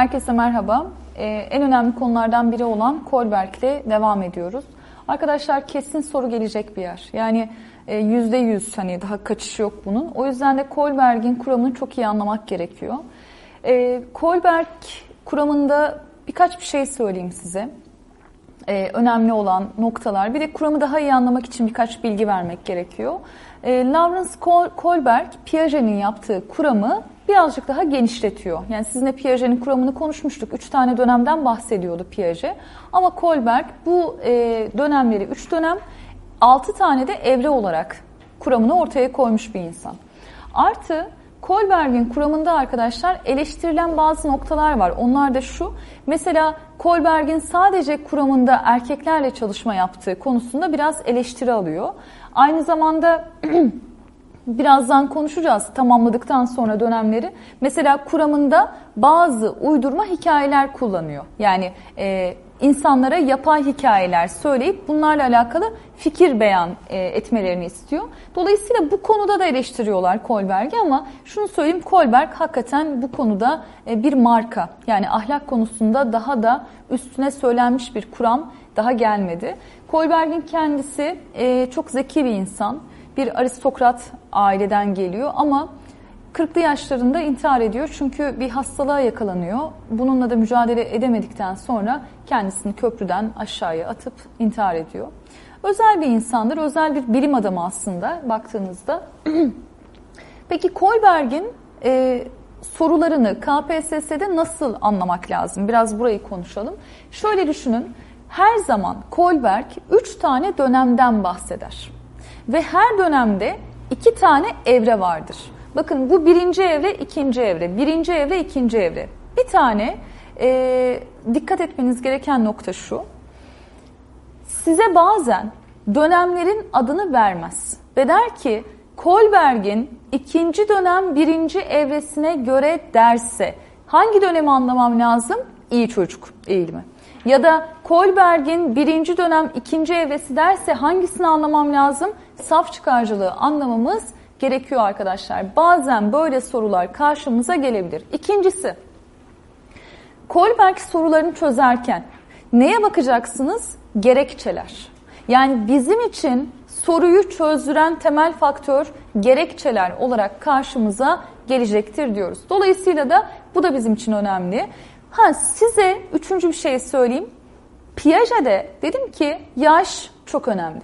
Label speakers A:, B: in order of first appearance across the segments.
A: Herkese merhaba. Ee, en önemli konulardan biri olan Kolberg ile devam ediyoruz. Arkadaşlar kesin soru gelecek bir yer. Yani e, yüzde yüz hani daha kaçış yok bunun. O yüzden de Kolberg'in kuramını çok iyi anlamak gerekiyor. Ee, Kolberg kuramında birkaç bir şey söyleyeyim size. Ee, önemli olan noktalar. Bir de kuramı daha iyi anlamak için birkaç bilgi vermek gerekiyor. Ee, Lawrence Kohlberg, Piaget'in yaptığı kuramı birazcık daha genişletiyor. Yani sizinle Piaget'in kuramını konuşmuştuk. Üç tane dönemden bahsediyordu Piaget. Ama Kohlberg bu e, dönemleri üç dönem, altı tane de evre olarak kuramını ortaya koymuş bir insan. Artı Kohlberg'in kuramında arkadaşlar eleştirilen bazı noktalar var. Onlar da şu. Mesela Kohlberg'in sadece kuramında erkeklerle çalışma yaptığı konusunda biraz eleştiri alıyor. Aynı zamanda birazdan konuşacağız tamamladıktan sonra dönemleri. Mesela kuramında bazı uydurma hikayeler kullanıyor. Yani e, insanlara yapay hikayeler söyleyip bunlarla alakalı fikir beyan e, etmelerini istiyor. Dolayısıyla bu konuda da eleştiriyorlar Kolberg'i ama şunu söyleyeyim Kolberg hakikaten bu konuda e, bir marka. Yani ahlak konusunda daha da üstüne söylenmiş bir kuram daha gelmedi. Kolberg'in kendisi e, çok zeki bir insan. Bir aristokrat aileden geliyor ama 40'lı yaşlarında intihar ediyor çünkü bir hastalığa yakalanıyor. Bununla da mücadele edemedikten sonra kendisini köprüden aşağıya atıp intihar ediyor. Özel bir insandır, özel bir bilim adamı aslında baktığınızda. Peki Kolberg'in e, sorularını KPSS'de nasıl anlamak lazım? Biraz burayı konuşalım. Şöyle düşünün, her zaman Kolberg 3 tane dönemden bahseder. Ve her dönemde 2 tane evre vardır. Bakın bu birinci evre, ikinci evre, birinci evre, ikinci evre. Bir tane e, dikkat etmeniz gereken nokta şu. Size bazen dönemlerin adını vermez ve der ki Kolberg'in ikinci dönem birinci evresine göre derse hangi dönemi anlamam lazım? İyi çocuk eğilimi. Ya da Kolberg'in birinci dönem ikinci evresi derse hangisini anlamam lazım? Saf çıkarcılığı anlamamız gerekiyor arkadaşlar. Bazen böyle sorular karşımıza gelebilir. İkincisi, Kolberg sorularını çözerken neye bakacaksınız? Gerekçeler. Yani bizim için soruyu çözdüren temel faktör gerekçeler olarak karşımıza gelecektir diyoruz. Dolayısıyla da bu da bizim için önemli. Ha size üçüncü bir şey söyleyeyim. Piaget'de dedim ki yaş çok önemli.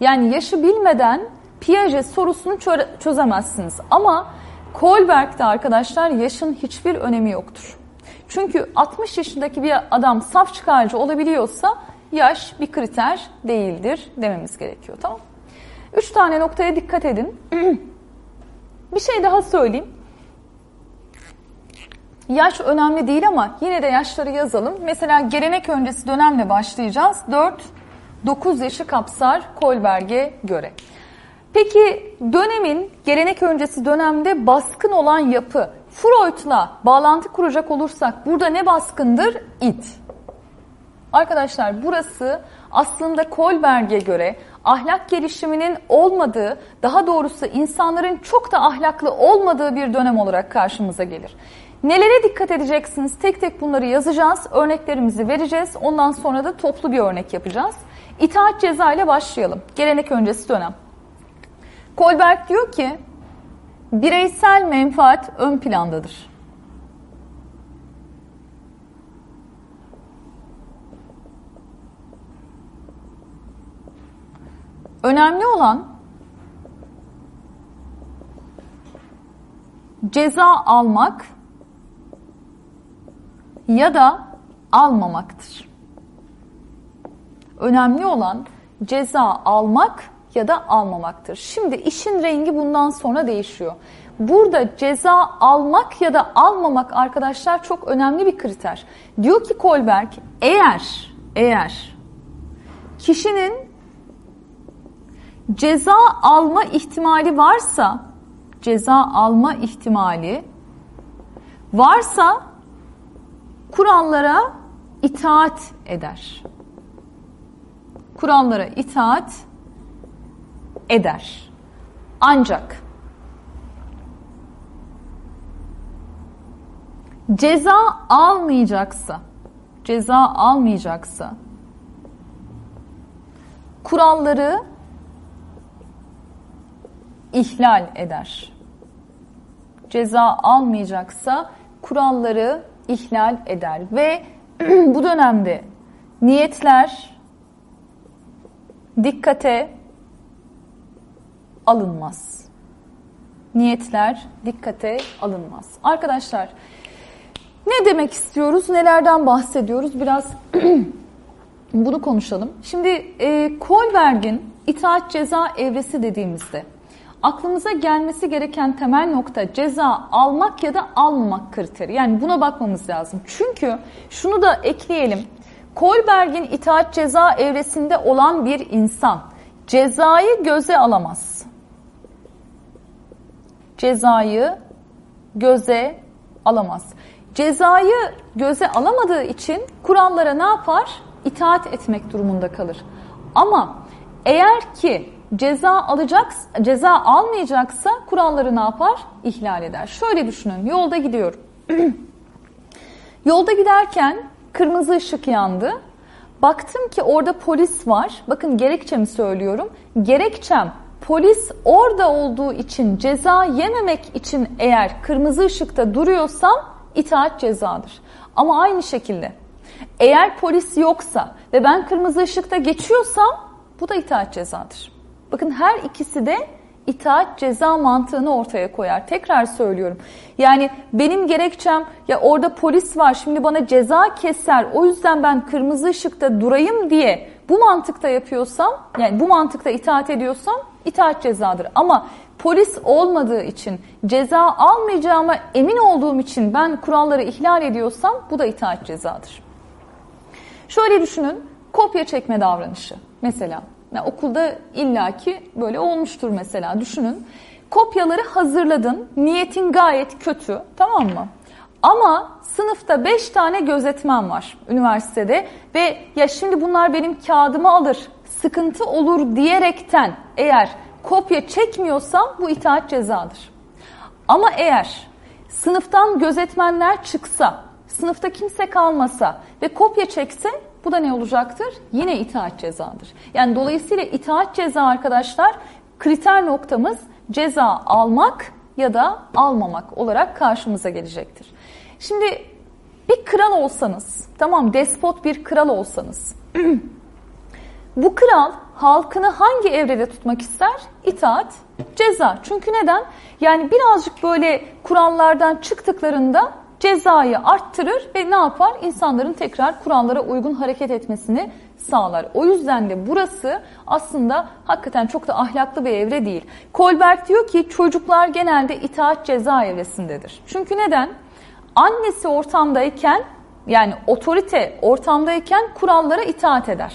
A: Yani yaşı bilmeden Piaget sorusunu çözemezsiniz. Ama Kohlberg'de arkadaşlar yaşın hiçbir önemi yoktur. Çünkü 60 yaşındaki bir adam saf çıkarcı olabiliyorsa yaş bir kriter değildir dememiz gerekiyor. Tamam Üç tane noktaya dikkat edin. bir şey daha söyleyeyim. Yaş önemli değil ama yine de yaşları yazalım. Mesela gelenek öncesi dönemle başlayacağız. 4-9 yaşı kapsar Kolberg'e göre. Peki dönemin gelenek öncesi dönemde baskın olan yapı Freud'la bağlantı kuracak olursak burada ne baskındır? İt. Arkadaşlar burası aslında Kolberg'e göre ahlak gelişiminin olmadığı, daha doğrusu insanların çok da ahlaklı olmadığı bir dönem olarak karşımıza gelir. Nelere dikkat edeceksiniz? Tek tek bunları yazacağız, örneklerimizi vereceğiz. Ondan sonra da toplu bir örnek yapacağız. İtaat ceza ile başlayalım. Gelenek öncesi dönem. Kolberg diyor ki bireysel menfaat ön plandadır. Önemli olan ceza almak ya da almamaktır. Önemli olan ceza almak ya da almamaktır. Şimdi işin rengi bundan sonra değişiyor. Burada ceza almak ya da almamak arkadaşlar çok önemli bir kriter. Diyor ki Kolberg eğer eğer kişinin ceza alma ihtimali varsa ceza alma ihtimali varsa kurallara itaat eder. Kurallara itaat eder. Ancak ceza almayacaksa ceza almayacaksa kuralları ihlal eder. Ceza almayacaksa kuralları ihlal eder ve bu dönemde niyetler dikkate alınmaz. Niyetler dikkate alınmaz. Arkadaşlar ne demek istiyoruz? Nelerden bahsediyoruz? Biraz bunu konuşalım. Şimdi e, Kohlberg'in itaat ceza evresi dediğimizde aklımıza gelmesi gereken temel nokta ceza almak ya da almamak kriteri. Yani buna bakmamız lazım. Çünkü şunu da ekleyelim. Kohlberg'in itaat ceza evresinde olan bir insan cezayı göze alamaz. Cezayı göze alamaz. Cezayı göze alamadığı için kurallara ne yapar? İtaat etmek durumunda kalır. Ama eğer ki ceza alacak, ceza almayacaksa kuralları ne yapar? İhlal eder. Şöyle düşünün. Yolda gidiyorum. Yolda giderken kırmızı ışık yandı. Baktım ki orada polis var. Bakın gerekçemi söylüyorum. Gerekçem polis orada olduğu için ceza yememek için eğer kırmızı ışıkta duruyorsam itaat cezadır. Ama aynı şekilde eğer polis yoksa ve ben kırmızı ışıkta geçiyorsam bu da itaat cezadır. Bakın her ikisi de itaat ceza mantığını ortaya koyar. Tekrar söylüyorum. Yani benim gerekçem ya orada polis var şimdi bana ceza keser o yüzden ben kırmızı ışıkta durayım diye bu mantıkta yapıyorsam yani bu mantıkta itaat ediyorsam itaat cezadır. Ama polis olmadığı için ceza almayacağıma emin olduğum için ben kuralları ihlal ediyorsam bu da itaat cezadır. Şöyle düşünün kopya çekme davranışı mesela. Yani okulda illaki böyle olmuştur mesela düşünün. Kopyaları hazırladın, niyetin gayet kötü tamam mı? Ama sınıfta 5 tane gözetmen var üniversitede ve ya şimdi bunlar benim kağıdımı alır, sıkıntı olur diyerekten eğer kopya çekmiyorsam bu itaat cezadır. Ama eğer sınıftan gözetmenler çıksa, sınıfta kimse kalmasa ve kopya çekse bu da ne olacaktır? Yine itaat cezadır. Yani dolayısıyla itaat ceza arkadaşlar kriter noktamız ceza almak ya da almamak olarak karşımıza gelecektir. Şimdi bir kral olsanız, tamam despot bir kral olsanız, bu kral halkını hangi evrede tutmak ister? İtaat, ceza. Çünkü neden? Yani birazcık böyle kurallardan çıktıklarında cezayı arttırır ve ne yapar? İnsanların tekrar kurallara uygun hareket etmesini sağlar. O yüzden de burası aslında hakikaten çok da ahlaklı bir evre değil. Kolberg diyor ki çocuklar genelde itaat ceza evresindedir. Çünkü neden? Annesi ortamdayken yani otorite ortamdayken kurallara itaat eder.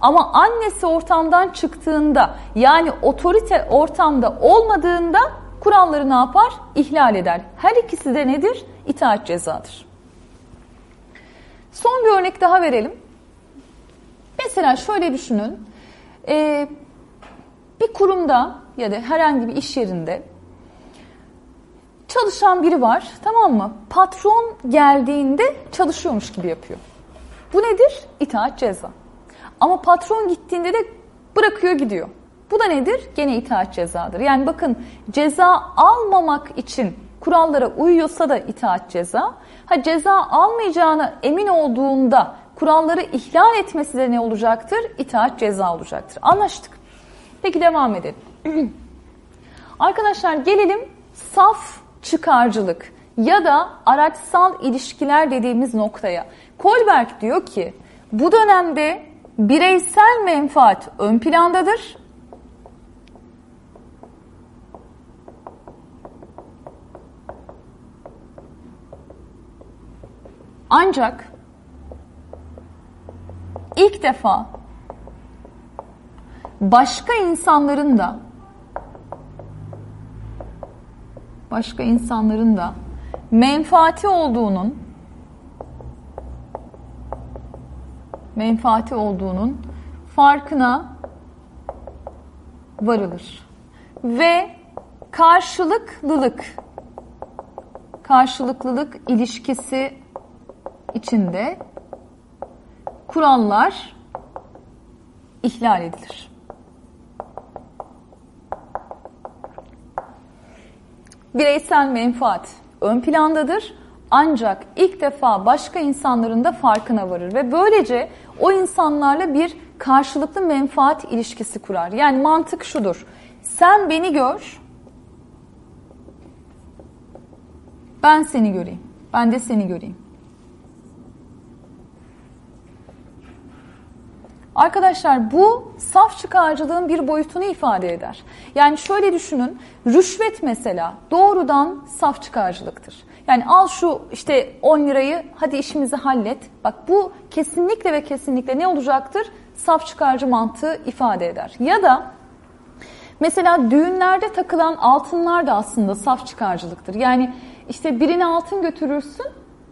A: Ama annesi ortamdan çıktığında yani otorite ortamda olmadığında kuralları ne yapar? İhlal eder. Her ikisi de nedir? İtaat cezadır. Son bir örnek daha verelim. Mesela şöyle düşünün. Ee, bir kurumda ya da herhangi bir iş yerinde çalışan biri var tamam mı? Patron geldiğinde çalışıyormuş gibi yapıyor. Bu nedir? İtaat ceza. Ama patron gittiğinde de bırakıyor gidiyor. Bu da nedir? Gene itaat cezadır. Yani bakın ceza almamak için kurallara uyuyorsa da itaat ceza. Ha ceza almayacağına emin olduğunda kuralları ihlal etmesi de ne olacaktır? İtaat ceza olacaktır. Anlaştık. Peki devam edelim. Arkadaşlar gelelim saf çıkarcılık ya da araçsal ilişkiler dediğimiz noktaya. Kolberg diyor ki bu dönemde bireysel menfaat ön plandadır Ancak ilk defa başka insanların da başka insanların da menfaati olduğunun menfaati olduğunun farkına varılır. Ve karşılıklılık karşılıklılık ilişkisi içinde kurallar ihlal edilir. Bireysel menfaat ön plandadır ancak ilk defa başka insanların da farkına varır ve böylece o insanlarla bir karşılıklı menfaat ilişkisi kurar. Yani mantık şudur. Sen beni gör, ben seni göreyim. Ben de seni göreyim. Arkadaşlar bu saf çıkarcılığın bir boyutunu ifade eder. Yani şöyle düşünün, rüşvet mesela doğrudan saf çıkarcılıktır. Yani al şu işte 10 lirayı hadi işimizi hallet. Bak bu kesinlikle ve kesinlikle ne olacaktır? Saf çıkarcı mantığı ifade eder. Ya da mesela düğünlerde takılan altınlar da aslında saf çıkarcılıktır. Yani işte birine altın götürürsün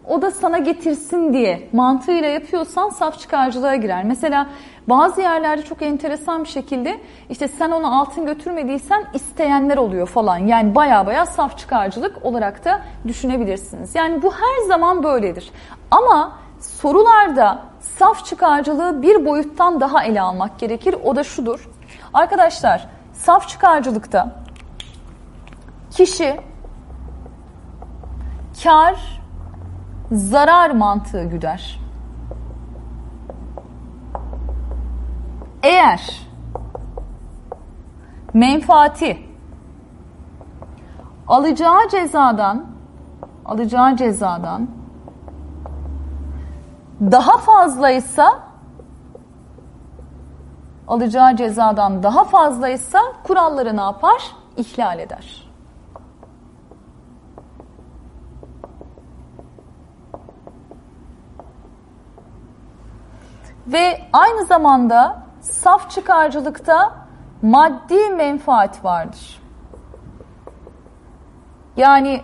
A: o da sana getirsin diye mantığıyla yapıyorsan saf çıkarcılığa girer. Mesela bazı yerlerde çok enteresan bir şekilde işte sen ona altın götürmediysen isteyenler oluyor falan. Yani baya baya saf çıkarcılık olarak da düşünebilirsiniz. Yani bu her zaman böyledir. Ama sorularda saf çıkarcılığı bir boyuttan daha ele almak gerekir. O da şudur. Arkadaşlar saf çıkarcılıkta kişi kar zarar mantığı güder. Eğer menfaati alacağı cezadan alacağı cezadan daha fazlaysa alacağı cezadan daha fazlaysa kuralları ne yapar? İhlal eder. Ve aynı zamanda saf çıkarcılıkta maddi menfaat vardır. Yani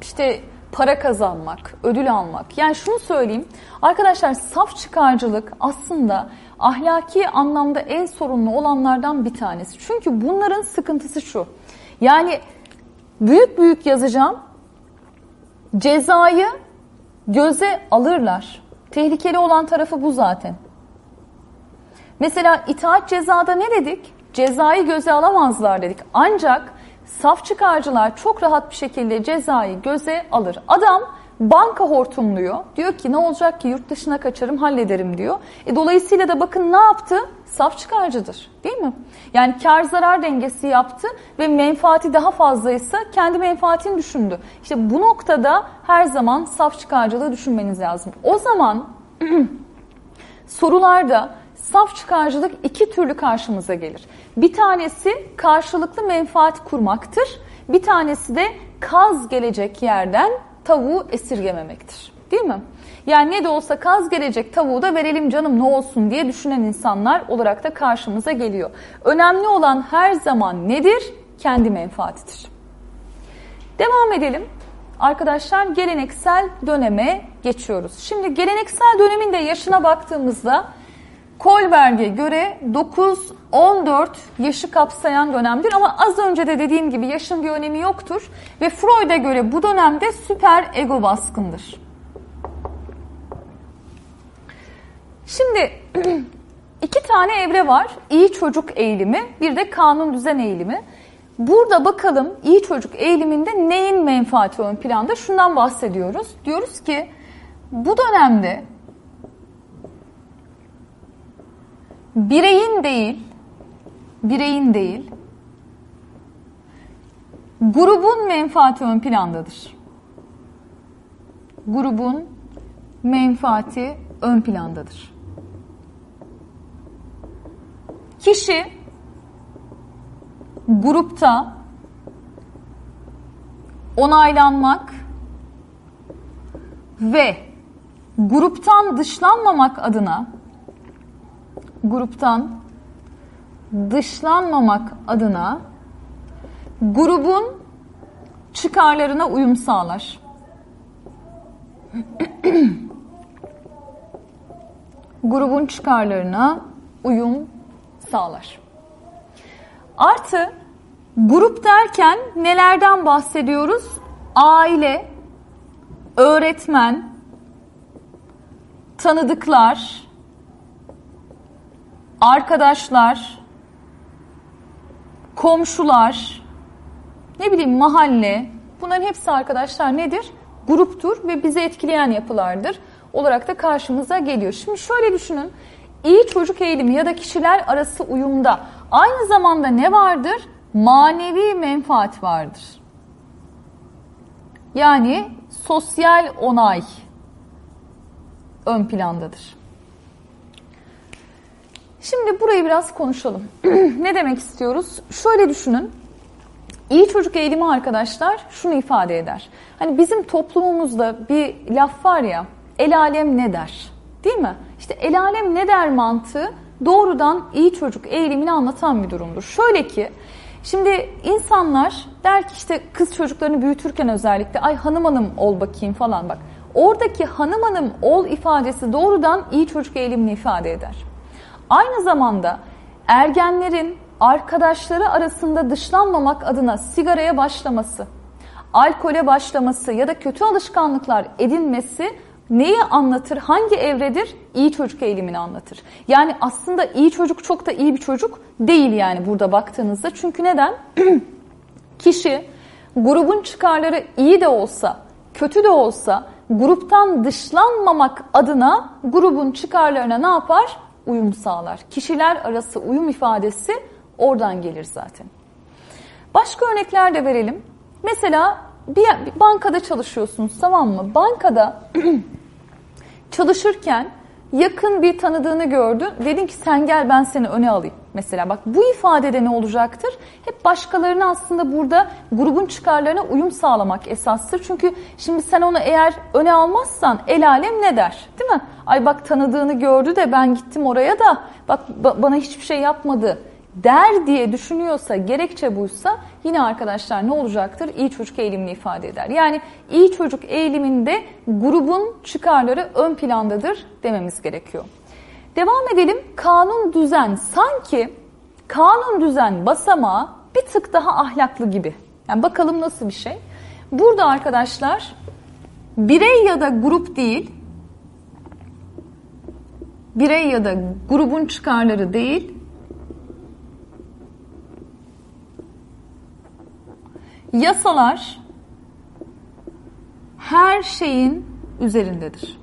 A: işte para kazanmak, ödül almak. Yani şunu söyleyeyim. Arkadaşlar saf çıkarcılık aslında ahlaki anlamda en sorunlu olanlardan bir tanesi. Çünkü bunların sıkıntısı şu. Yani büyük büyük yazacağım. Cezayı göze alırlar. Tehlikeli olan tarafı bu zaten. Mesela itaat cezada ne dedik? Cezayı göze alamazlar dedik. Ancak saf çıkarcılar çok rahat bir şekilde cezayı göze alır. Adam banka hortumluyor. Diyor ki ne olacak ki yurt dışına kaçarım hallederim diyor. E, dolayısıyla da bakın ne yaptı? Saf çıkarcıdır değil mi? Yani kar zarar dengesi yaptı ve menfaati daha fazlaysa kendi menfaatini düşündü. İşte bu noktada her zaman saf çıkarcılığı düşünmeniz lazım. O zaman sorularda Saf çıkarcılık iki türlü karşımıza gelir. Bir tanesi karşılıklı menfaat kurmaktır. Bir tanesi de kaz gelecek yerden tavuğu esirgememektir. Değil mi? Yani ne de olsa kaz gelecek tavuğu da verelim canım ne olsun diye düşünen insanlar olarak da karşımıza geliyor. Önemli olan her zaman nedir? Kendi menfaatidir. Devam edelim. Arkadaşlar geleneksel döneme geçiyoruz. Şimdi geleneksel dönemin de yaşına baktığımızda Kolberg'e göre 9-14 yaşı kapsayan dönemdir ama az önce de dediğim gibi yaşın bir önemi yoktur ve Freud'a göre bu dönemde süper ego baskındır. Şimdi iki tane evre var. İyi çocuk eğilimi, bir de kanun düzen eğilimi. Burada bakalım iyi çocuk eğiliminde neyin menfaati ön planda? Şundan bahsediyoruz. Diyoruz ki bu dönemde bireyin değil, bireyin değil, grubun menfaati ön plandadır. Grubun menfaati ön plandadır. Kişi grupta onaylanmak ve gruptan dışlanmamak adına gruptan dışlanmamak adına grubun çıkarlarına uyum sağlar. grubun çıkarlarına uyum sağlar. Artı grup derken nelerden bahsediyoruz? Aile, öğretmen, tanıdıklar, arkadaşlar, komşular, ne bileyim mahalle, bunların hepsi arkadaşlar nedir? Gruptur ve bizi etkileyen yapılardır olarak da karşımıza geliyor. Şimdi şöyle düşünün, iyi çocuk eğilimi ya da kişiler arası uyumda aynı zamanda ne vardır? Manevi menfaat vardır. Yani sosyal onay ön plandadır. Şimdi burayı biraz konuşalım. ne demek istiyoruz? Şöyle düşünün. İyi çocuk eğilimi arkadaşlar şunu ifade eder. Hani bizim toplumumuzda bir laf var ya, el alem ne der? Değil mi? İşte el alem ne der mantığı doğrudan iyi çocuk eğilimini anlatan bir durumdur. Şöyle ki, şimdi insanlar der ki işte kız çocuklarını büyütürken özellikle ay hanım hanım ol bakayım falan bak. Oradaki hanım hanım ol ifadesi doğrudan iyi çocuk eğilimini ifade eder. Aynı zamanda ergenlerin arkadaşları arasında dışlanmamak adına sigaraya başlaması, alkole başlaması ya da kötü alışkanlıklar edinmesi neyi anlatır? Hangi evredir? İyi çocuk eğilimini anlatır. Yani aslında iyi çocuk çok da iyi bir çocuk değil yani burada baktığınızda. Çünkü neden? Kişi grubun çıkarları iyi de olsa, kötü de olsa gruptan dışlanmamak adına grubun çıkarlarına ne yapar? Uyum sağlar. Kişiler arası uyum ifadesi oradan gelir zaten. Başka örnekler de verelim. Mesela bir, bankada çalışıyorsunuz tamam mı? Bankada çalışırken yakın bir tanıdığını gördün. Dedin ki sen gel ben seni öne alayım. Mesela bak bu ifadede ne olacaktır? Hep başkalarına aslında burada grubun çıkarlarına uyum sağlamak esastır. Çünkü şimdi sen onu eğer öne almazsan el alem ne der? Değil mi? Ay bak tanıdığını gördü de ben gittim oraya da bak bana hiçbir şey yapmadı der diye düşünüyorsa, gerekçe buysa yine arkadaşlar ne olacaktır? İyi çocuk eğilimini ifade eder. Yani iyi çocuk eğiliminde grubun çıkarları ön plandadır dememiz gerekiyor. Devam edelim. Kanun düzen sanki kanun düzen basamağı bir tık daha ahlaklı gibi. Yani bakalım nasıl bir şey. Burada arkadaşlar birey ya da grup değil, birey ya da grubun çıkarları değil, yasalar her şeyin üzerindedir.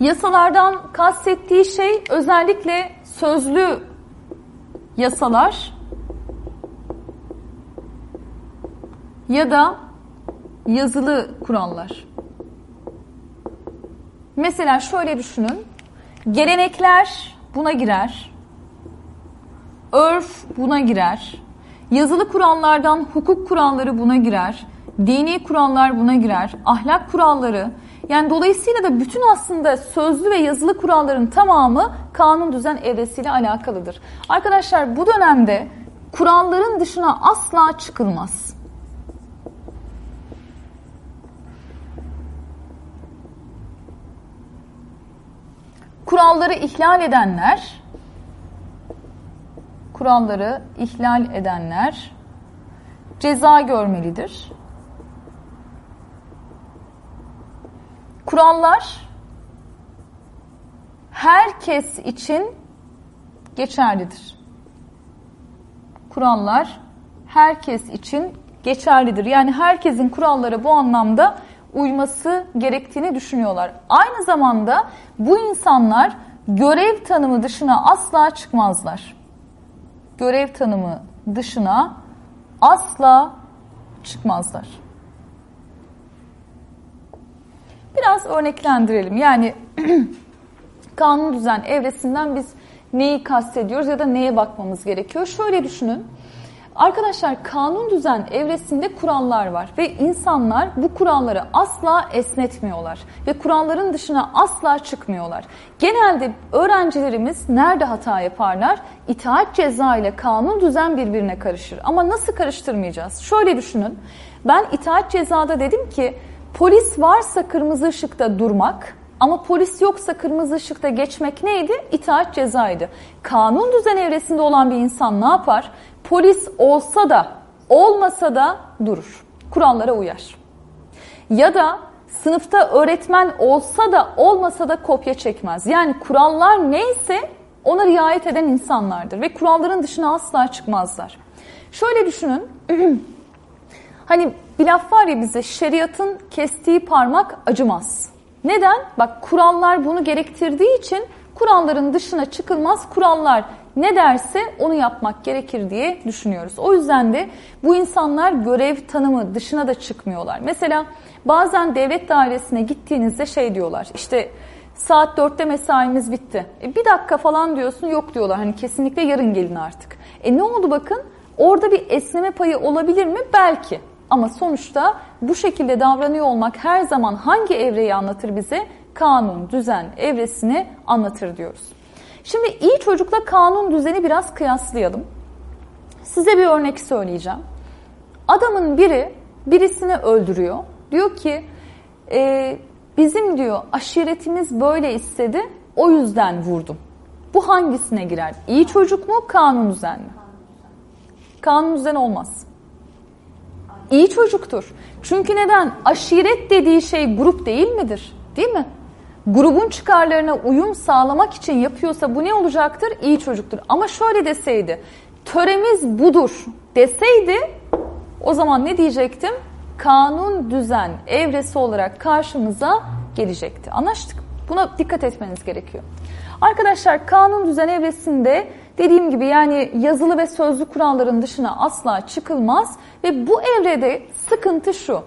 A: Yasalardan kastettiği şey özellikle sözlü yasalar ya da yazılı kurallar. Mesela şöyle düşünün. Gelenekler buna girer. Örf buna girer. Yazılı kurallardan hukuk kuralları buna girer. Dini kurallar buna girer. Ahlak kuralları. Yani dolayısıyla da bütün aslında sözlü ve yazılı kuralların tamamı kanun düzen evresiyle alakalıdır. Arkadaşlar bu dönemde kuralların dışına asla çıkılmaz. Kuralları ihlal edenler kuralları ihlal edenler ceza görmelidir. Kurallar herkes için geçerlidir. Kurallar herkes için geçerlidir. Yani herkesin kurallara bu anlamda uyması gerektiğini düşünüyorlar. Aynı zamanda bu insanlar görev tanımı dışına asla çıkmazlar görev tanımı dışına asla çıkmazlar. Biraz örneklendirelim. Yani kanun düzen evresinden biz neyi kastediyoruz ya da neye bakmamız gerekiyor? Şöyle düşünün. Arkadaşlar kanun düzen evresinde kurallar var ve insanlar bu kuralları asla esnetmiyorlar ve kuralların dışına asla çıkmıyorlar. Genelde öğrencilerimiz nerede hata yaparlar? İtaat ceza ile kanun düzen birbirine karışır. Ama nasıl karıştırmayacağız? Şöyle düşünün. Ben itaat cezada dedim ki polis varsa kırmızı ışıkta durmak, ama polis yoksa kırmızı ışıkta geçmek neydi? İtaat cezaydı. Kanun düzen evresinde olan bir insan ne yapar? Polis olsa da olmasa da durur. Kurallara uyar. Ya da sınıfta öğretmen olsa da olmasa da kopya çekmez. Yani kurallar neyse ona riayet eden insanlardır ve kuralların dışına asla çıkmazlar. Şöyle düşünün. hani bir laf var ya bize şeriatın kestiği parmak acımaz. Neden? Bak kurallar bunu gerektirdiği için kuralların dışına çıkılmaz. Kurallar ne derse onu yapmak gerekir diye düşünüyoruz. O yüzden de bu insanlar görev tanımı dışına da çıkmıyorlar. Mesela bazen devlet dairesine gittiğinizde şey diyorlar işte saat dörtte mesaimiz bitti. E bir dakika falan diyorsun yok diyorlar hani kesinlikle yarın gelin artık. E ne oldu bakın orada bir esneme payı olabilir mi? Belki. Ama sonuçta bu şekilde davranıyor olmak her zaman hangi evreyi anlatır bize? Kanun, düzen evresini anlatır diyoruz. Şimdi iyi çocukla kanun düzeni biraz kıyaslayalım. Size bir örnek söyleyeceğim. Adamın biri birisini öldürüyor. Diyor ki e, bizim diyor aşiretimiz böyle istedi o yüzden vurdum. Bu hangisine girer? İyi çocuk mu kanun düzen mi? Kanun düzen olmaz. İyi çocuktur. Çünkü neden? Aşiret dediği şey grup değil midir? Değil mi? grubun çıkarlarına uyum sağlamak için yapıyorsa bu ne olacaktır? İyi çocuktur. Ama şöyle deseydi, töremiz budur deseydi o zaman ne diyecektim? Kanun, düzen, evresi olarak karşımıza gelecekti. Anlaştık. Buna dikkat etmeniz gerekiyor. Arkadaşlar kanun düzen evresinde dediğim gibi yani yazılı ve sözlü kuralların dışına asla çıkılmaz ve bu evrede sıkıntı şu.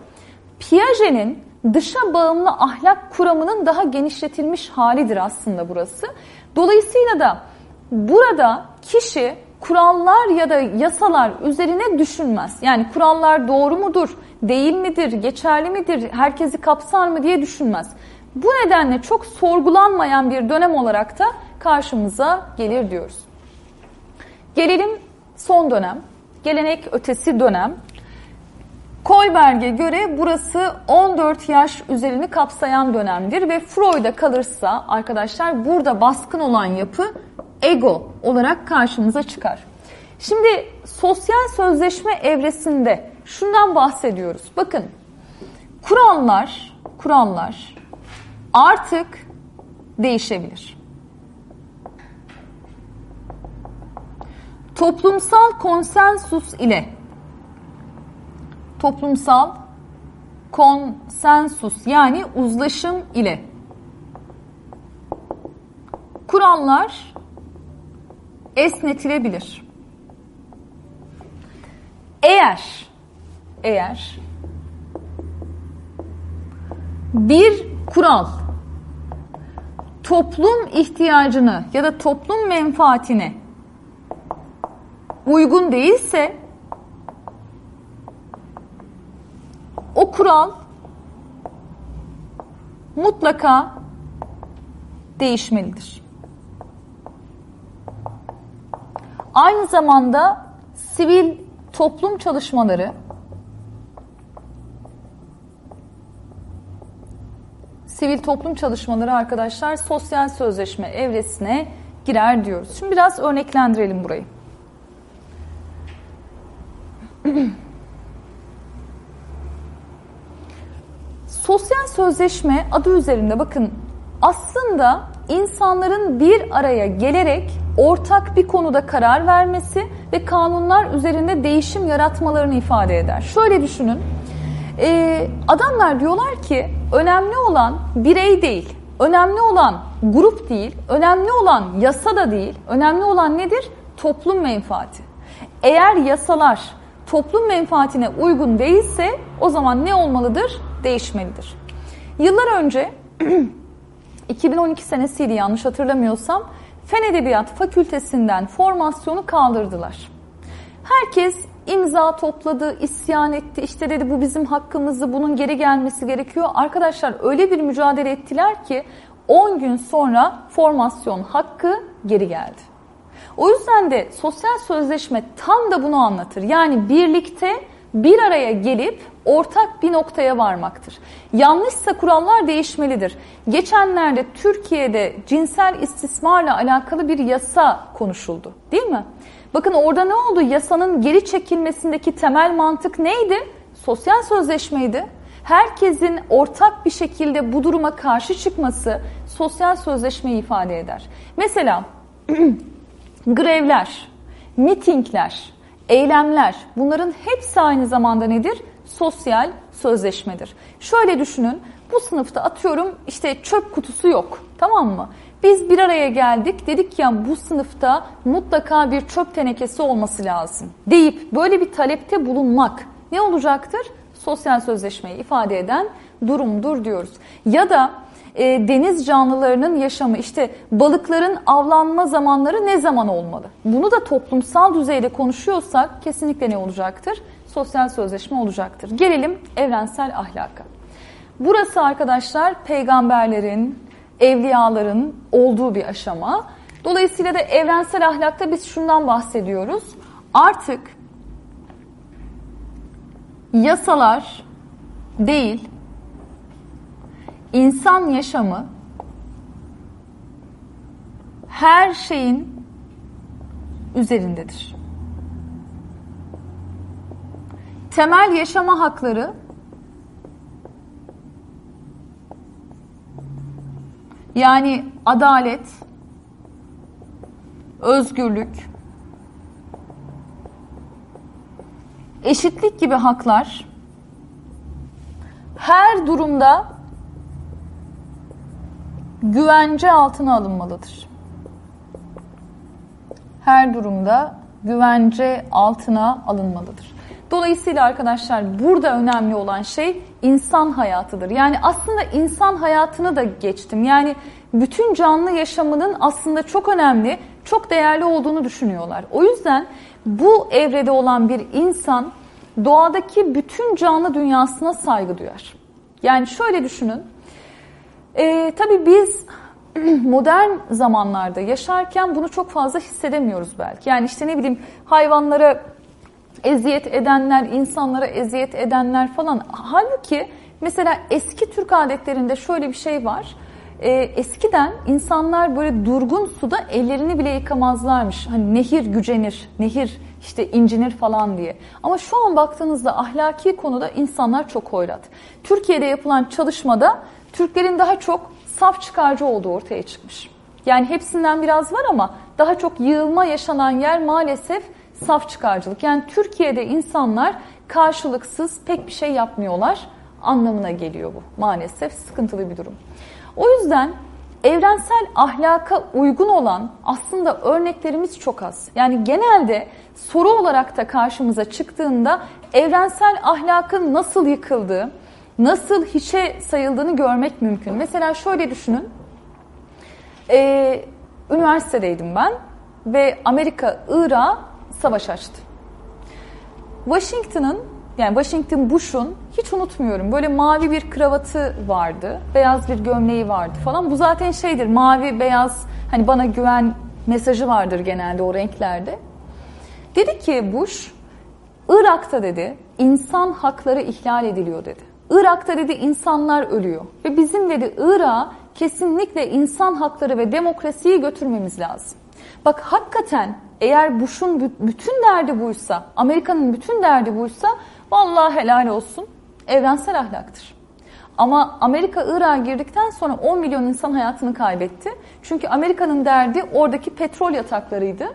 A: Piaget'in dışa bağımlı ahlak kuramının daha genişletilmiş halidir aslında burası. Dolayısıyla da burada kişi kurallar ya da yasalar üzerine düşünmez. Yani kurallar doğru mudur, değil midir, geçerli midir, herkesi kapsar mı diye düşünmez. Bu nedenle çok sorgulanmayan bir dönem olarak da karşımıza gelir diyoruz. Gelelim son dönem, gelenek ötesi dönem. Kohlberg'e göre burası 14 yaş üzerini kapsayan dönemdir ve Freud'a kalırsa arkadaşlar burada baskın olan yapı ego olarak karşımıza çıkar. Şimdi sosyal sözleşme evresinde şundan bahsediyoruz. Bakın kurallar, kurallar artık değişebilir. Toplumsal konsensus ile toplumsal konsensus yani uzlaşım ile kurallar esnetilebilir. Eğer eğer bir kural toplum ihtiyacını ya da toplum menfaatine uygun değilse o kural mutlaka değişmelidir. Aynı zamanda sivil toplum çalışmaları sivil toplum çalışmaları arkadaşlar sosyal sözleşme evresine girer diyoruz. Şimdi biraz örneklendirelim burayı. Sosyal sözleşme adı üzerinde bakın aslında insanların bir araya gelerek ortak bir konuda karar vermesi ve kanunlar üzerinde değişim yaratmalarını ifade eder. Şöyle düşünün, e, adamlar diyorlar ki önemli olan birey değil, önemli olan grup değil, önemli olan yasa da değil, önemli olan nedir? Toplum menfaati. Eğer yasalar toplum menfaatine uygun değilse o zaman ne olmalıdır? Değişmelidir. Yıllar önce 2012 senesiydi yanlış hatırlamıyorsam Fen Edebiyat Fakültesinden formasyonu kaldırdılar. Herkes imza topladı, isyan etti. İşte dedi bu bizim hakkımızı, bunun geri gelmesi gerekiyor. Arkadaşlar öyle bir mücadele ettiler ki 10 gün sonra formasyon hakkı geri geldi. O yüzden de sosyal sözleşme tam da bunu anlatır. Yani birlikte bir araya gelip ortak bir noktaya varmaktır. Yanlışsa kurallar değişmelidir. Geçenlerde Türkiye'de cinsel istismarla alakalı bir yasa konuşuldu değil mi? Bakın orada ne oldu? Yasanın geri çekilmesindeki temel mantık neydi? sosyal sözleşmeydi. Herkesin ortak bir şekilde bu duruma karşı çıkması sosyal sözleşmeyi ifade eder. Mesela grevler, mitingler, eylemler bunların hepsi aynı zamanda nedir? Sosyal sözleşmedir. Şöyle düşünün bu sınıfta atıyorum işte çöp kutusu yok tamam mı? Biz bir araya geldik dedik ya bu sınıfta mutlaka bir çöp tenekesi olması lazım deyip böyle bir talepte bulunmak ne olacaktır? Sosyal sözleşmeyi ifade eden durumdur diyoruz. Ya da e, deniz canlılarının yaşamı işte balıkların avlanma zamanları ne zaman olmalı? Bunu da toplumsal düzeyde konuşuyorsak kesinlikle ne olacaktır? Sosyal sözleşme olacaktır. Gelelim evrensel ahlaka. Burası arkadaşlar peygamberlerin, evliyaların olduğu bir aşama. Dolayısıyla da evrensel ahlakta biz şundan bahsediyoruz. Artık yasalar değil, insan yaşamı her şeyin üzerindedir. Temel yaşama hakları yani adalet, özgürlük, eşitlik gibi haklar her durumda güvence altına alınmalıdır. Her durumda güvence altına alınmalıdır. Dolayısıyla arkadaşlar burada önemli olan şey insan hayatıdır. Yani aslında insan hayatını da geçtim. Yani bütün canlı yaşamının aslında çok önemli, çok değerli olduğunu düşünüyorlar. O yüzden bu evrede olan bir insan doğadaki bütün canlı dünyasına saygı duyar. Yani şöyle düşünün. E, tabii biz modern zamanlarda yaşarken bunu çok fazla hissedemiyoruz belki. Yani işte ne bileyim hayvanlara eziyet edenler, insanlara eziyet edenler falan. Halbuki mesela eski Türk adetlerinde şöyle bir şey var. Ee, eskiden insanlar böyle durgun suda ellerini bile yıkamazlarmış. Hani nehir gücenir, nehir işte incinir falan diye. Ama şu an baktığınızda ahlaki konuda insanlar çok hoyrat. Türkiye'de yapılan çalışmada Türklerin daha çok saf çıkarcı olduğu ortaya çıkmış. Yani hepsinden biraz var ama daha çok yığılma yaşanan yer maalesef saf çıkarcılık. Yani Türkiye'de insanlar karşılıksız pek bir şey yapmıyorlar anlamına geliyor bu. Maalesef sıkıntılı bir durum. O yüzden evrensel ahlaka uygun olan aslında örneklerimiz çok az. Yani genelde soru olarak da karşımıza çıktığında evrensel ahlakın nasıl yıkıldığı, nasıl hiçe sayıldığını görmek mümkün. Mesela şöyle düşünün. Ee, üniversitedeydim ben ve Amerika Irak'a savaş açtı. Washington'ın yani Washington Bush'un hiç unutmuyorum böyle mavi bir kravatı vardı, beyaz bir gömleği vardı falan. Bu zaten şeydir mavi beyaz hani bana güven mesajı vardır genelde o renklerde. Dedi ki Bush, Irak'ta dedi insan hakları ihlal ediliyor dedi. Irak'ta dedi insanlar ölüyor ve bizim dedi Irak'a kesinlikle insan hakları ve demokrasiyi götürmemiz lazım. Bak hakikaten eğer Bush'un bütün derdi buysa, Amerika'nın bütün derdi buysa vallahi helal olsun evrensel ahlaktır. Ama Amerika Irak'a girdikten sonra 10 milyon insan hayatını kaybetti. Çünkü Amerika'nın derdi oradaki petrol yataklarıydı.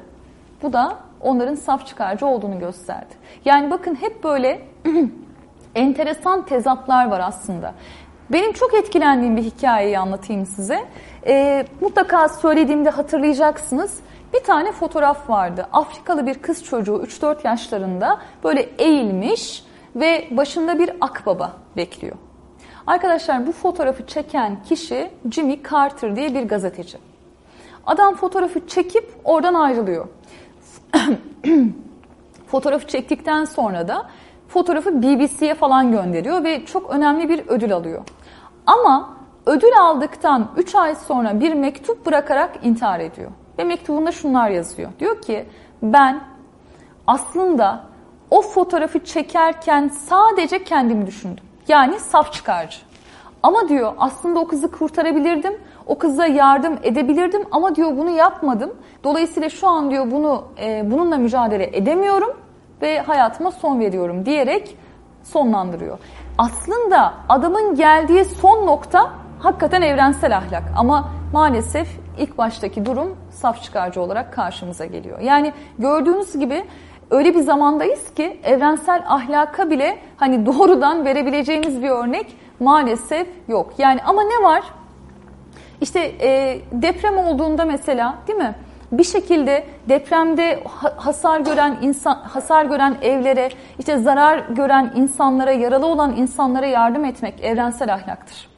A: Bu da onların saf çıkarcı olduğunu gösterdi. Yani bakın hep böyle enteresan tezatlar var aslında. Benim çok etkilendiğim bir hikayeyi anlatayım size. E, mutlaka söylediğimde hatırlayacaksınız. Bir tane fotoğraf vardı. Afrikalı bir kız çocuğu 3-4 yaşlarında böyle eğilmiş ve başında bir akbaba bekliyor. Arkadaşlar bu fotoğrafı çeken kişi Jimmy Carter diye bir gazeteci. Adam fotoğrafı çekip oradan ayrılıyor. fotoğrafı çektikten sonra da fotoğrafı BBC'ye falan gönderiyor ve çok önemli bir ödül alıyor. Ama ödül aldıktan 3 ay sonra bir mektup bırakarak intihar ediyor. Ve mektubunda şunlar yazıyor. Diyor ki ben aslında o fotoğrafı çekerken sadece kendimi düşündüm. Yani saf çıkarcı. Ama diyor aslında o kızı kurtarabilirdim. O kıza yardım edebilirdim ama diyor bunu yapmadım. Dolayısıyla şu an diyor bunu e, bununla mücadele edemiyorum ve hayatıma son veriyorum diyerek sonlandırıyor. Aslında adamın geldiği son nokta hakikaten evrensel ahlak ama maalesef ilk baştaki durum saf çıkarcı olarak karşımıza geliyor. Yani gördüğünüz gibi öyle bir zamandayız ki evrensel ahlaka bile hani doğrudan verebileceğimiz bir örnek maalesef yok. Yani ama ne var? İşte e, deprem olduğunda mesela değil mi? Bir şekilde depremde hasar gören insan hasar gören evlere, işte zarar gören insanlara, yaralı olan insanlara yardım etmek evrensel ahlaktır.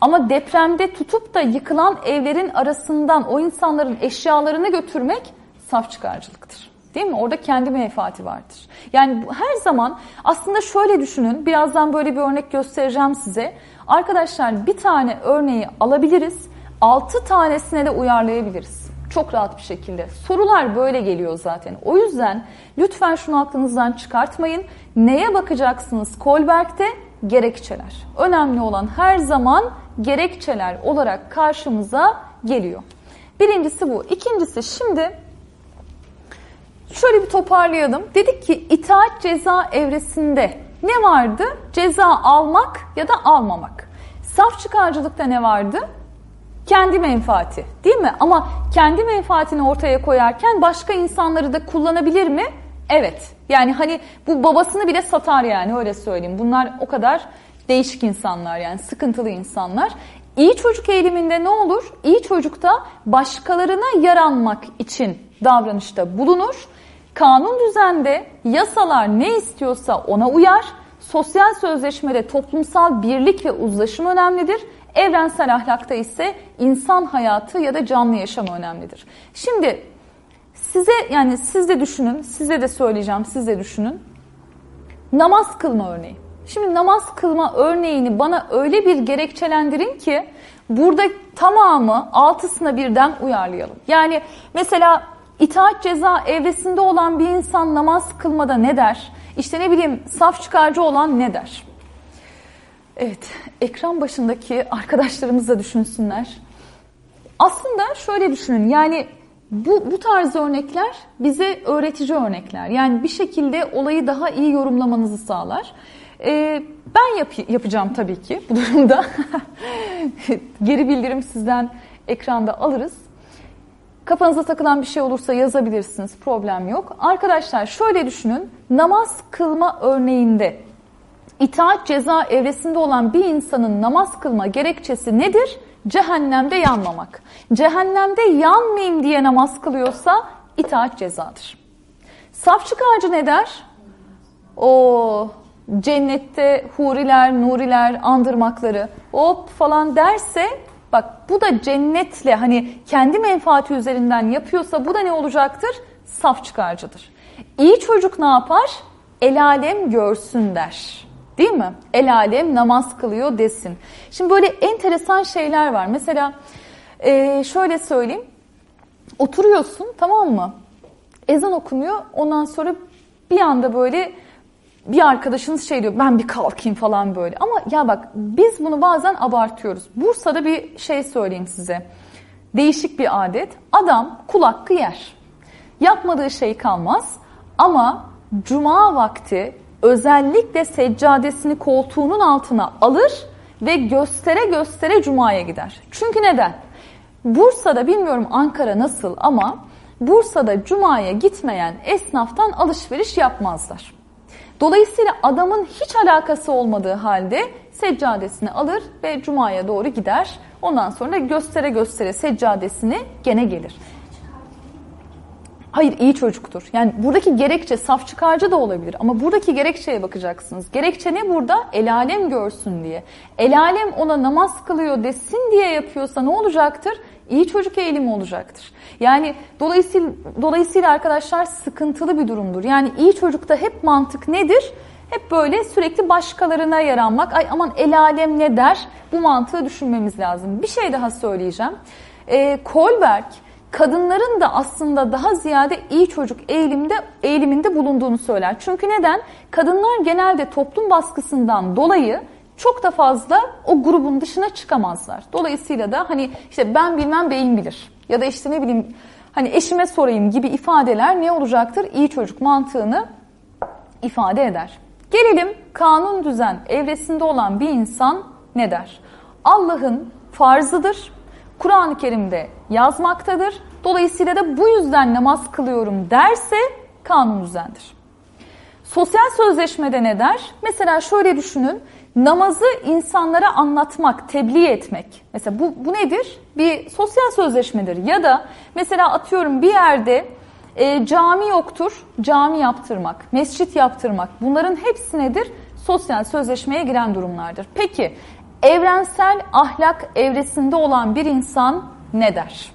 A: Ama depremde tutup da yıkılan evlerin arasından o insanların eşyalarını götürmek saf çıkarcılıktır. Değil mi? Orada kendi menfaati vardır. Yani her zaman aslında şöyle düşünün. Birazdan böyle bir örnek göstereceğim size. Arkadaşlar bir tane örneği alabiliriz. Altı tanesine de uyarlayabiliriz. Çok rahat bir şekilde. Sorular böyle geliyor zaten. O yüzden lütfen şunu aklınızdan çıkartmayın. Neye bakacaksınız Kolberg'de? Gerekçeler. Önemli olan her zaman gerekçeler olarak karşımıza geliyor. Birincisi bu. İkincisi şimdi şöyle bir toparlayalım. Dedik ki itaat ceza evresinde ne vardı? Ceza almak ya da almamak. Saf çıkarcılıkta ne vardı? Kendi menfaati değil mi? Ama kendi menfaatini ortaya koyarken başka insanları da kullanabilir mi? Evet. Yani hani bu babasını bile satar yani öyle söyleyeyim. Bunlar o kadar değişik insanlar yani sıkıntılı insanlar. İyi çocuk eğiliminde ne olur? İyi çocukta başkalarına yaranmak için davranışta bulunur. Kanun düzende yasalar ne istiyorsa ona uyar. Sosyal sözleşmede toplumsal birlik ve uzlaşım önemlidir. Evrensel ahlakta ise insan hayatı ya da canlı yaşam önemlidir. Şimdi size yani siz de düşünün, size de söyleyeceğim, siz de düşünün. Namaz kılma örneği. Şimdi namaz kılma örneğini bana öyle bir gerekçelendirin ki burada tamamı altısına birden uyarlayalım. Yani mesela itaat ceza evresinde olan bir insan namaz kılmada ne der? İşte ne bileyim saf çıkarcı olan ne der? Evet, ekran başındaki arkadaşlarımız da düşünsünler. Aslında şöyle düşünün, yani bu, bu tarz örnekler bize öğretici örnekler. Yani bir şekilde olayı daha iyi yorumlamanızı sağlar. Ee, ben yap yapacağım tabii ki bu durumda. Geri bildirim sizden ekranda alırız. Kafanıza takılan bir şey olursa yazabilirsiniz. Problem yok. Arkadaşlar şöyle düşünün. Namaz kılma örneğinde itaat ceza evresinde olan bir insanın namaz kılma gerekçesi nedir? Cehennemde yanmamak. Cehennemde yanmayayım diye namaz kılıyorsa itaat cezadır. Saf çıkarcı ne der? O cennette huriler, nuriler, andırmakları hop falan derse bak bu da cennetle hani kendi menfaati üzerinden yapıyorsa bu da ne olacaktır? Saf çıkarcıdır. İyi çocuk ne yapar? El alem görsün der. Değil mi? El alem namaz kılıyor desin. Şimdi böyle enteresan şeyler var. Mesela e, şöyle söyleyeyim. Oturuyorsun tamam mı? Ezan okunuyor. Ondan sonra bir anda böyle bir arkadaşınız şey diyor ben bir kalkayım falan böyle. Ama ya bak biz bunu bazen abartıyoruz. Bursa'da bir şey söyleyeyim size. Değişik bir adet. Adam kul hakkı yer. Yapmadığı şey kalmaz ama cuma vakti özellikle seccadesini koltuğunun altına alır ve göstere göstere cumaya gider. Çünkü neden? Bursa'da bilmiyorum Ankara nasıl ama Bursa'da cumaya gitmeyen esnaftan alışveriş yapmazlar. Dolayısıyla adamın hiç alakası olmadığı halde seccadesini alır ve cumaya doğru gider. Ondan sonra göstere göstere seccadesini gene gelir. Hayır iyi çocuktur. Yani buradaki gerekçe saf çıkarcı da olabilir ama buradaki gerekçeye bakacaksınız. Gerekçe ne burada? El alem görsün diye. El alem ona namaz kılıyor desin diye yapıyorsa ne olacaktır? İyi çocuk eğilimi olacaktır. Yani dolayısıyla, dolayısıyla arkadaşlar sıkıntılı bir durumdur. Yani iyi çocukta hep mantık nedir? Hep böyle sürekli başkalarına yaranmak. Ay aman el alem ne der? Bu mantığı düşünmemiz lazım. Bir şey daha söyleyeceğim. Ee, Kolberg kadınların da aslında daha ziyade iyi çocuk eğilimde eğiliminde bulunduğunu söyler. Çünkü neden? Kadınlar genelde toplum baskısından dolayı çok da fazla o grubun dışına çıkamazlar. Dolayısıyla da hani işte ben bilmem beyin bilir ya da işte ne bileyim hani eşime sorayım gibi ifadeler ne olacaktır? İyi çocuk mantığını ifade eder. Gelelim kanun düzen evresinde olan bir insan ne der? Allah'ın farzıdır, Kur'an-ı Kerim'de yazmaktadır. Dolayısıyla da bu yüzden namaz kılıyorum derse kanun düzendir. Sosyal sözleşmede ne der? Mesela şöyle düşünün. Namazı insanlara anlatmak, tebliğ etmek. Mesela bu, bu nedir? Bir sosyal sözleşmedir. Ya da mesela atıyorum bir yerde e, cami yoktur, cami yaptırmak, mescit yaptırmak. Bunların hepsi nedir? Sosyal sözleşmeye giren durumlardır. Peki evrensel ahlak evresinde olan bir insan ne der?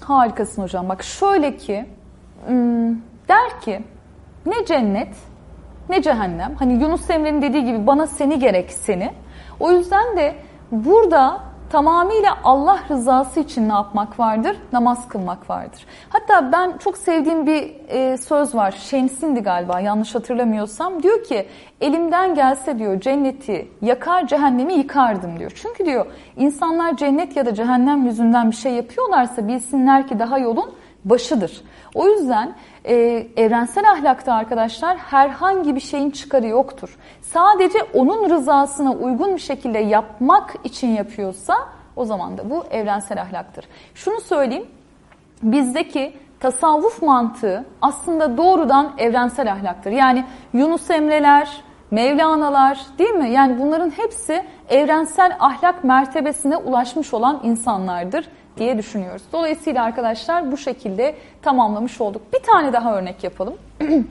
A: Harikasın hocam. Bak şöyle ki hmm, der ki ne cennet ne cehennem. Hani Yunus Emre'nin dediği gibi bana seni gerek seni. O yüzden de burada tamamıyla Allah rızası için ne yapmak vardır? Namaz kılmak vardır. Hatta ben çok sevdiğim bir e, söz var. Şemsindi galiba yanlış hatırlamıyorsam. Diyor ki elimden gelse diyor cenneti yakar cehennemi yıkardım diyor. Çünkü diyor insanlar cennet ya da cehennem yüzünden bir şey yapıyorlarsa bilsinler ki daha yolun başıdır. O yüzden e, evrensel ahlakta arkadaşlar herhangi bir şeyin çıkarı yoktur. Sadece onun rızasına uygun bir şekilde yapmak için yapıyorsa o zaman da bu evrensel ahlaktır. Şunu söyleyeyim, bizdeki tasavvuf mantığı aslında doğrudan evrensel ahlaktır. Yani Yunus Emre'ler, Mevlana'lar değil mi? Yani bunların hepsi evrensel ahlak mertebesine ulaşmış olan insanlardır diye düşünüyoruz. Dolayısıyla arkadaşlar bu şekilde tamamlamış olduk. Bir tane daha örnek yapalım.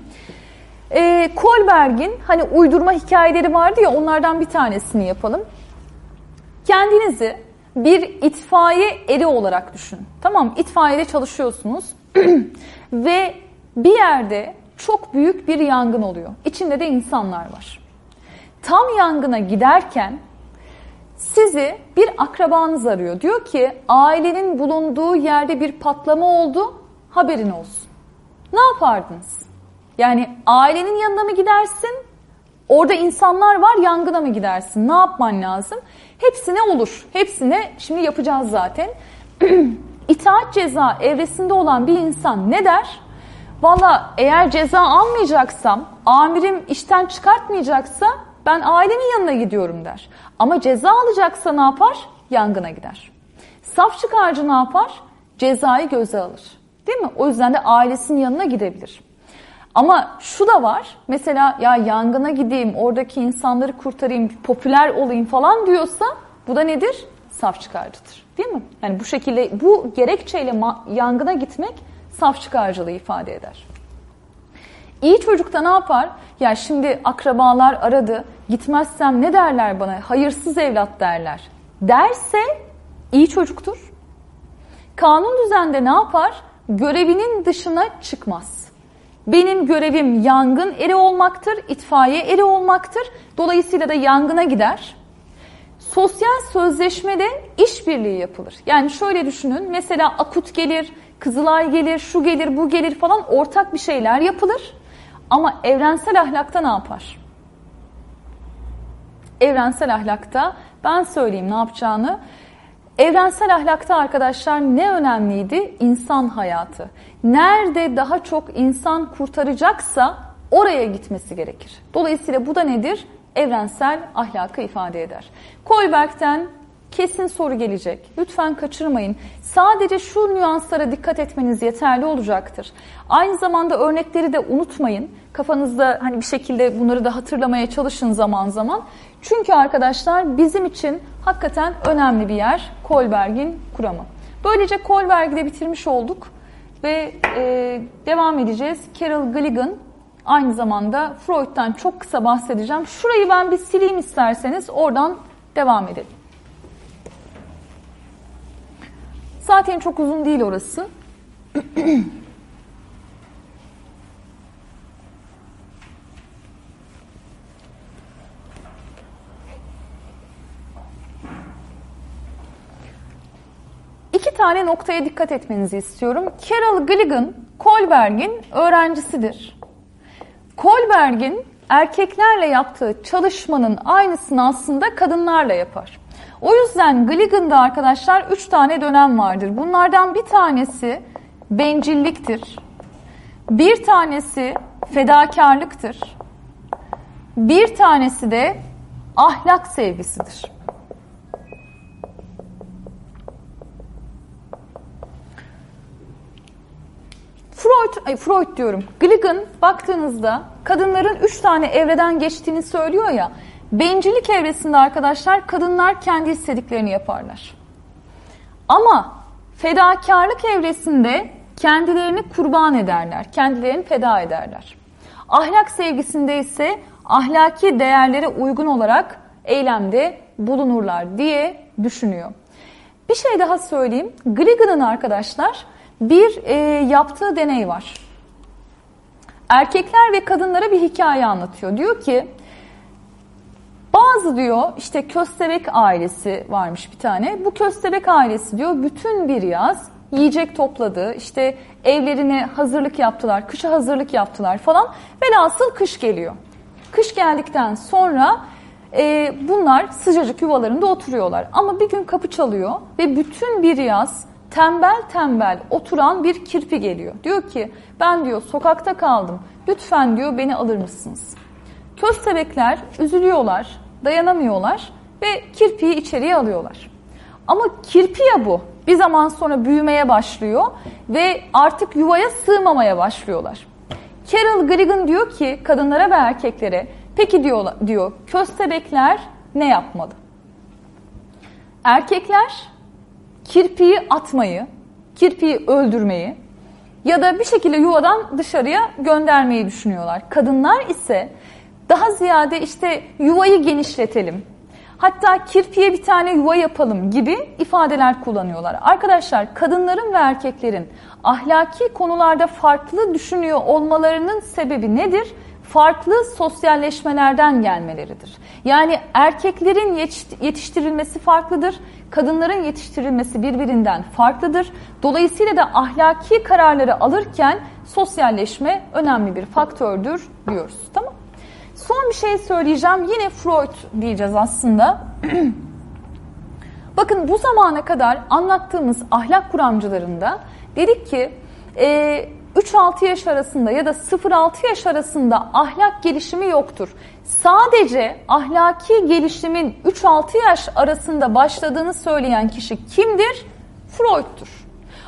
A: e, Kolberg'in hani uydurma hikayeleri vardı ya onlardan bir tanesini yapalım. Kendinizi bir itfaiye eri olarak düşünün. Tamam itfaiyede çalışıyorsunuz ve bir yerde çok büyük bir yangın oluyor. İçinde de insanlar var. Tam yangına giderken sizi bir akrabanız arıyor. Diyor ki ailenin bulunduğu yerde bir patlama oldu haberin olsun. Ne yapardınız? Yani ailenin yanına mı gidersin? Orada insanlar var yangına mı gidersin? Ne yapman lazım? Hepsine olur. Hepsine şimdi yapacağız zaten. İtaat ceza evresinde olan bir insan ne der? Valla eğer ceza almayacaksam, amirim işten çıkartmayacaksa ben ailemin yanına gidiyorum der. Ama ceza alacaksa ne yapar? Yangına gider. Saf çıkarcı ne yapar? Cezayı göze alır. Değil mi? O yüzden de ailesinin yanına gidebilir. Ama şu da var. Mesela ya yangına gideyim, oradaki insanları kurtarayım, popüler olayım falan diyorsa bu da nedir? Saf çıkarcıdır. Değil mi? Yani bu şekilde bu gerekçeyle yangına gitmek saf çıkarcılığı ifade eder. İyi çocuk da ne yapar? Ya şimdi akrabalar aradı, gitmezsem ne derler bana? Hayırsız evlat derler. Derse iyi çocuktur. Kanun düzende ne yapar? Görevinin dışına çıkmaz. Benim görevim yangın eri olmaktır, itfaiye eri olmaktır. Dolayısıyla da yangına gider. Sosyal sözleşmede işbirliği yapılır. Yani şöyle düşünün, mesela akut gelir, Kızılay gelir, şu gelir, bu gelir falan ortak bir şeyler yapılır. Ama evrensel ahlakta ne yapar? Evrensel ahlakta ben söyleyeyim ne yapacağını. Evrensel ahlakta arkadaşlar ne önemliydi? İnsan hayatı. Nerede daha çok insan kurtaracaksa oraya gitmesi gerekir. Dolayısıyla bu da nedir? Evrensel ahlakı ifade eder. Kohlberg'ten kesin soru gelecek. Lütfen kaçırmayın. Sadece şu nüanslara dikkat etmeniz yeterli olacaktır. Aynı zamanda örnekleri de unutmayın. Kafanızda hani bir şekilde bunları da hatırlamaya çalışın zaman zaman. Çünkü arkadaşlar bizim için hakikaten önemli bir yer Kohlberg'in kuramı. Böylece Kohlberg'i de bitirmiş olduk ve e, devam edeceğiz. Carol Gilligan aynı zamanda Freud'dan çok kısa bahsedeceğim. Şurayı ben bir sileyim isterseniz oradan devam edelim. Zaten çok uzun değil orası. İki tane noktaya dikkat etmenizi istiyorum. Carol Gilligan, Kohlberg'in öğrencisidir. Kohlberg'in erkeklerle yaptığı çalışmanın aynısını aslında kadınlarla yapar. O yüzden Gilligan'da arkadaşlar üç tane dönem vardır. Bunlardan bir tanesi bencilliktir. Bir tanesi fedakarlıktır. Bir tanesi de ahlak sevgisidir. Freud, ay Freud diyorum. Gligan baktığınızda kadınların üç tane evreden geçtiğini söylüyor ya. Bencillik evresinde arkadaşlar kadınlar kendi istediklerini yaparlar. Ama fedakarlık evresinde kendilerini kurban ederler, kendilerini feda ederler. Ahlak sevgisinde ise ahlaki değerlere uygun olarak eylemde bulunurlar diye düşünüyor. Bir şey daha söyleyeyim. Gligan'ın arkadaşlar bir e, yaptığı deney var. Erkekler ve kadınlara bir hikaye anlatıyor. Diyor ki bazı diyor işte köstebek ailesi varmış bir tane. Bu köstebek ailesi diyor bütün bir yaz yiyecek topladı. İşte evlerine hazırlık yaptılar, kışa hazırlık yaptılar falan. Velhasıl kış geliyor. Kış geldikten sonra e, bunlar sıcacık yuvalarında oturuyorlar. Ama bir gün kapı çalıyor ve bütün bir yaz tembel tembel oturan bir kirpi geliyor. Diyor ki ben diyor sokakta kaldım. Lütfen diyor beni alır mısınız? Köstebekler üzülüyorlar, dayanamıyorlar ve kirpiyi içeriye alıyorlar. Ama kirpi ya bu bir zaman sonra büyümeye başlıyor ve artık yuvaya sığmamaya başlıyorlar. Carol Grigan diyor ki kadınlara ve erkeklere peki diyor, diyor köstebekler ne yapmalı? Erkekler kirpiyi atmayı, kirpiyi öldürmeyi ya da bir şekilde yuvadan dışarıya göndermeyi düşünüyorlar. Kadınlar ise daha ziyade işte yuvayı genişletelim, hatta kirpiye bir tane yuva yapalım gibi ifadeler kullanıyorlar. Arkadaşlar kadınların ve erkeklerin ahlaki konularda farklı düşünüyor olmalarının sebebi nedir? farklı sosyalleşmelerden gelmeleridir. Yani erkeklerin yetiştirilmesi farklıdır, kadınların yetiştirilmesi birbirinden farklıdır. Dolayısıyla da ahlaki kararları alırken sosyalleşme önemli bir faktördür diyoruz. Tamam? Son bir şey söyleyeceğim. Yine Freud diyeceğiz aslında. Bakın bu zamana kadar anlattığımız ahlak kuramcılarında dedik ki e, 3-6 yaş arasında ya da 0-6 yaş arasında ahlak gelişimi yoktur. Sadece ahlaki gelişimin 3-6 yaş arasında başladığını söyleyen kişi kimdir? Freud'tur.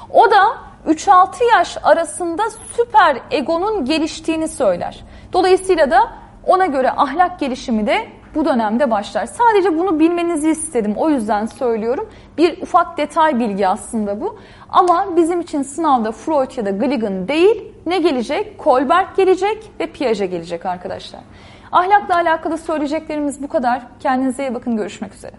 A: O da 3-6 yaş arasında süper egonun geliştiğini söyler. Dolayısıyla da ona göre ahlak gelişimi de bu dönemde başlar. Sadece bunu bilmenizi istedim. O yüzden söylüyorum. Bir ufak detay bilgi aslında bu. Ama bizim için sınavda Freud ya da Gligan değil ne gelecek? Kolberg gelecek ve Piaget gelecek arkadaşlar. Ahlakla alakalı söyleyeceklerimiz bu kadar. Kendinize iyi bakın. Görüşmek üzere.